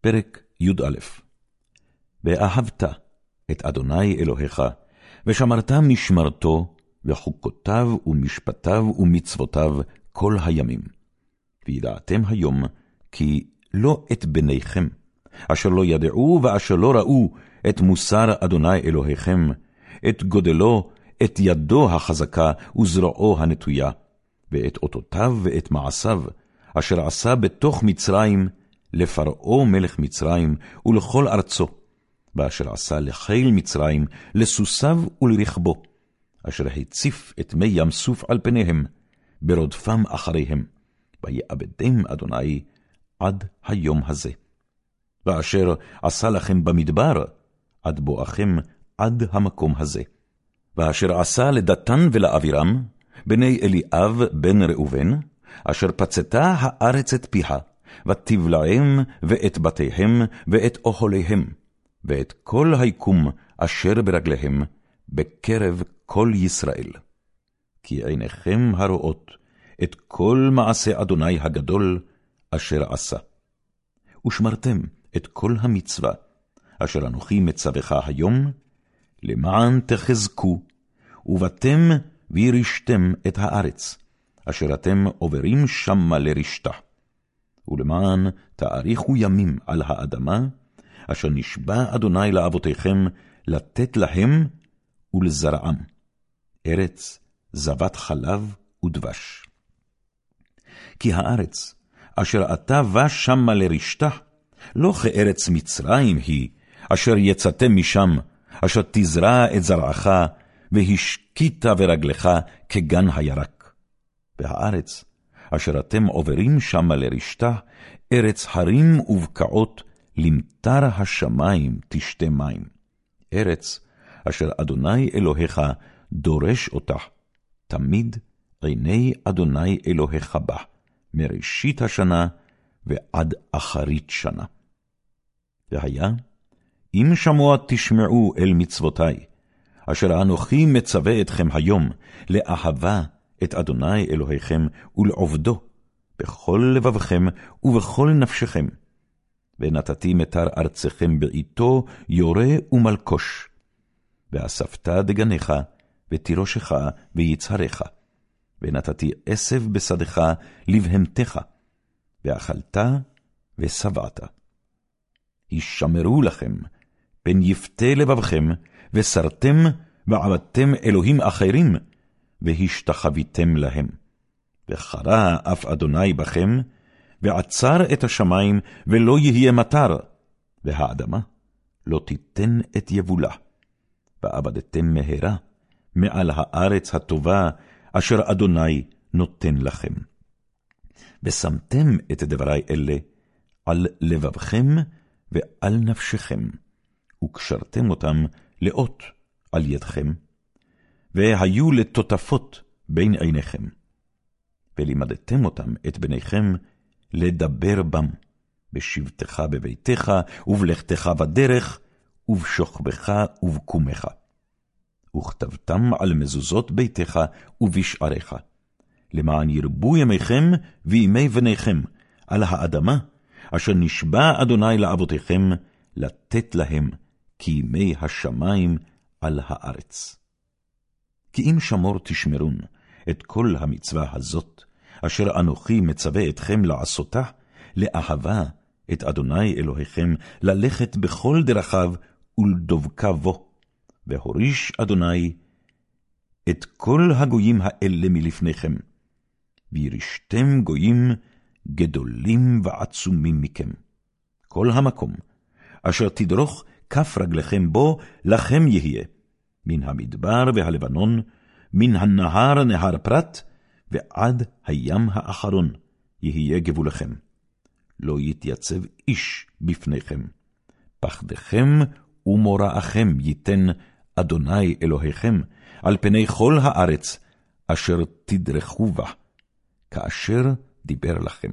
פרק י"א ואהבת את אדוני אלוהיך, ושמרת משמרתו, וחוקותיו ומשפטיו ומצוותיו כל הימים. וידעתם היום כי לא את בניכם, אשר לא ידעו ואשר לא ראו את מוסר אדוני אלוהיכם, את גודלו, את ידו החזקה וזרועו הנטויה, ואת אותותיו ואת מעשיו, אשר עשה בתוך מצרים, לפרעה מלך מצרים ולכל ארצו, ואשר עשה לחיל מצרים, לסוסיו ולרכבו, אשר הציף את מי ים סוף על פניהם, ברודפם אחריהם, ויאבדם אדוני עד היום הזה. ואשר עשה לכם במדבר, עד בואכם עד המקום הזה. ואשר עשה לדתן ולאבירם, בני אליאב בן ראובן, אשר פצתה הארץ את פיה, ותבלעם ואת בתיהם ואת אוכליהם, ואת כל היקום אשר ברגליהם, בקרב כל ישראל. כי עיניכם הרואות את כל מעשה אדוני הגדול אשר עשה. ושמרתם את כל המצווה, אשר אנוכי מצווך היום, למען תחזקו, ובאתם וירשתם את הארץ, אשר אתם עוברים שמה לרשתה. ולמען תאריכו ימים על האדמה, אשר נשבע אדוני לאבותיכם לתת להם ולזרעם, ארץ זבת חלב ודבש. כי הארץ, אשר אתה בא שמה לרשתה, לא כארץ מצרים היא, אשר יצאתם משם, אשר תזרע את זרעך, והשקית ברגלך כגן הירק. והארץ, אשר אתם עוברים שמה לרשתה, ארץ הרים ובקעות, למטר השמים תשתה מים. ארץ אשר אדוני אלוהיך דורש אותך, תמיד עיני אדוני אלוהיך בה, מראשית השנה ועד אחרית שנה. והיה, אם שמוע תשמעו אל מצוותי, אשר אנוכי מצווה אתכם היום, לאהבה את אדוני אלוהיכם ולעובדו, בכל לבבכם ובכל נפשכם. ונתתי מטר ארצכם בעתו יורה ומלקוש. ואספת דגניך, ותירושך, ויצהריך. ונתתי עשב בשדך לבהמתך, ואכלת ושבעת. הישמרו לכם, פן יפתה לבבכם, וסרתם ועבדתם אלוהים אחרים, והשתחוויתם להם. וחרה אף אדוני בכם, ועצר את השמים, ולא יהיה מטר, והאדמה לא תיתן את יבולה. ועבדתם מהרה מעל הארץ הטובה, אשר אדוני נותן לכם. ושמתם את דברי אלה על לבבכם ועל נפשכם, וקשרתם אותם לאות על ידכם, והיו לטוטפות בין עיניכם. ולימדתם אותם, את בניכם, לדבר בם, בשבתך בביתך, ובלכתך בדרך, ובשוכבך ובקומך. וכתבתם על מזוזות ביתך ובשעריך, למען ירבו ימיכם וימי בניכם על האדמה, אשר נשבע אדוני לאבותיכם לתת להם, כימי השמים על הארץ. כי אם שמור תשמרון את כל המצווה הזאת, אשר אנוכי מצווה אתכם לעשותה, לאהבה את אדוני אלוהיכם, ללכת בכל דרכיו ולדבקה בו, והוריש אדוני את כל הגויים האלה מלפניכם, וירשתם גויים גדולים ועצומים מכם. כל המקום אשר תדרוך כף רגליכם בו, לכם יהיה, מן המדבר והלבנון, מן הנהר נהר פרת, ועד הים האחרון יהיה גבולכם. לא יתייצב איש בפניכם. פחדכם ומוראכם ייתן אדוני אלוהיכם על פני כל הארץ, אשר תדרכו בה, כאשר דיבר לכם.